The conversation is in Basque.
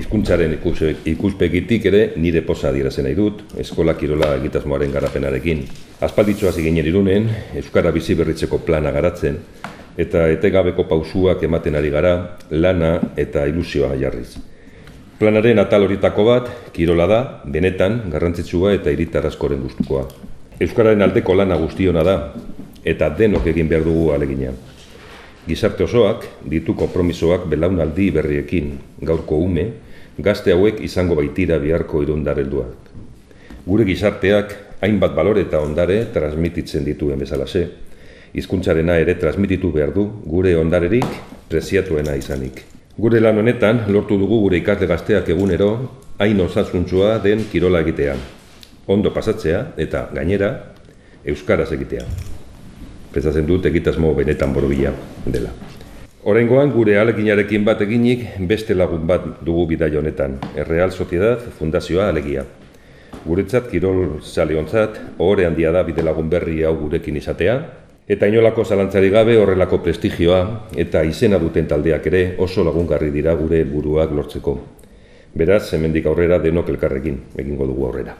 hizkuntzaren ikuspegitik ere nire posa adierazen nahi dut, eskola kirola egitasmoaren garapenarekin. Aspalditzoa ziginen irunen, Euskara bizi berritzeko plana garatzen, eta etegabeko pausuak ematen ari gara, lana eta ilusioa jarriz. Planaren atal horitako bat, kirola da, benetan, garrantzitsua eta iritar askoren gustukoa. Euskararen aldeko lana guztiona da, eta denok egin behar dugu alegina. Gizarte osoak ditu konpromisoak belaunaldi berriekin, gaurko ume, gazte hauek izango baitira biharko irundar helduak. Gure gizarteak hainbat balore eta ondare transmititzen dituen bezalase, hizkuntzarena ere transmititu behar du gure ondarerik preziatuena izanik. Gure lan honetan lortu dugu gure ikasle gazteak egunero hain osasuntzua den kirola egitea. Ondo pasatzea eta gainera euskaraz egitea pentsatzen dut egitasmo benetan borobila dela. Horengoan gure aleginarekin bat eginik beste lagun bat dugu bidai honetan, Erreal Sociedad Fundazioa alegia. Guretzat kirol zaliontzat, ohore handia da bide lagun berri hau gurekin izatea, eta inolako zalantzari gabe horrelako prestigioa eta izena duten taldeak ere oso lagungarri dira gure buruak lortzeko. Beraz, hemendik aurrera denok elkarrekin egingo dugu aurrera.